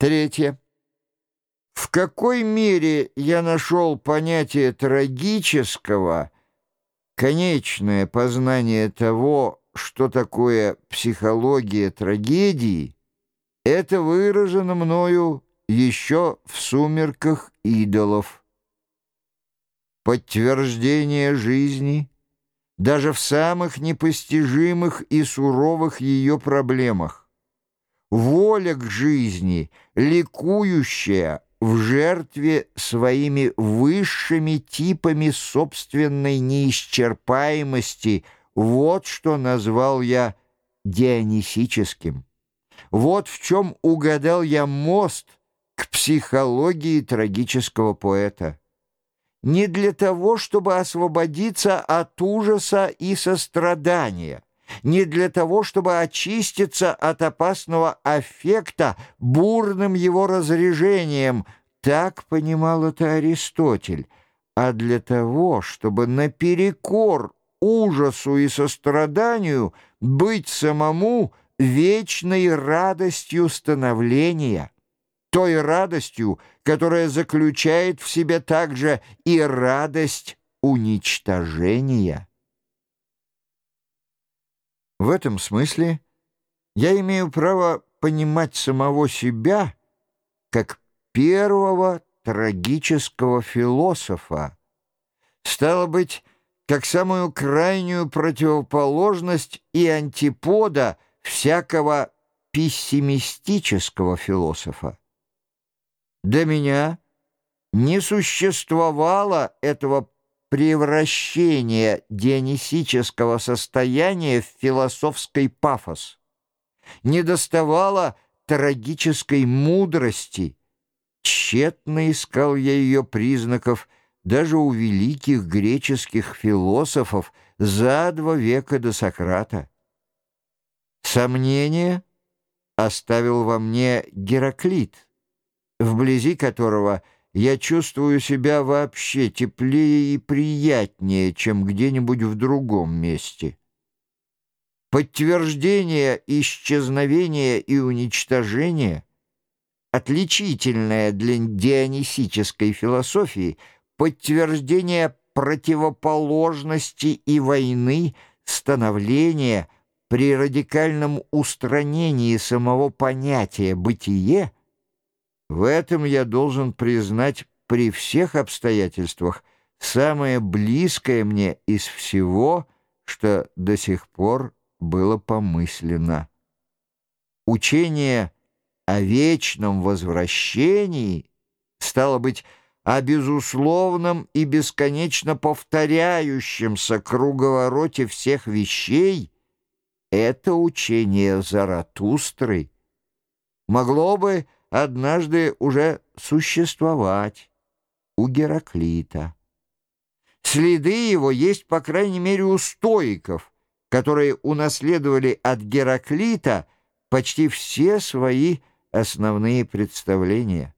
Третье. В какой мере я нашел понятие трагического, конечное познание того, что такое психология трагедии, это выражено мною еще в «Сумерках идолов». Подтверждение жизни даже в самых непостижимых и суровых ее проблемах. Воля к жизни, ликующая в жертве своими высшими типами собственной неисчерпаемости, вот что назвал я дионисическим. Вот в чем угадал я мост к психологии трагического поэта. Не для того, чтобы освободиться от ужаса и сострадания, не для того, чтобы очиститься от опасного аффекта бурным его разрежением, так понимал это Аристотель, а для того, чтобы наперекор ужасу и состраданию быть самому вечной радостью становления, той радостью, которая заключает в себе также и радость уничтожения. В этом смысле я имею право понимать самого себя как первого трагического философа, стало быть, как самую крайнюю противоположность и антипода – всякого пессимистического философа. До меня не существовало этого превращения дионисического состояния в философский пафос. Не доставало трагической мудрости. Тщетно искал я ее признаков даже у великих греческих философов за два века до Сократа. Сомнение оставил во мне Гераклит, вблизи которого я чувствую себя вообще теплее и приятнее, чем где-нибудь в другом месте. Подтверждение исчезновения и уничтожения, отличительное для дионисической философии, подтверждение противоположности и войны, становления – при радикальном устранении самого понятия «бытие», в этом я должен признать при всех обстоятельствах самое близкое мне из всего, что до сих пор было помыслено. Учение о вечном возвращении, стало быть, о безусловном и бесконечно повторяющемся круговороте всех вещей — это учение Заратустры могло бы однажды уже существовать у Гераклита. Следы его есть, по крайней мере, у стоиков, которые унаследовали от Гераклита почти все свои основные представления.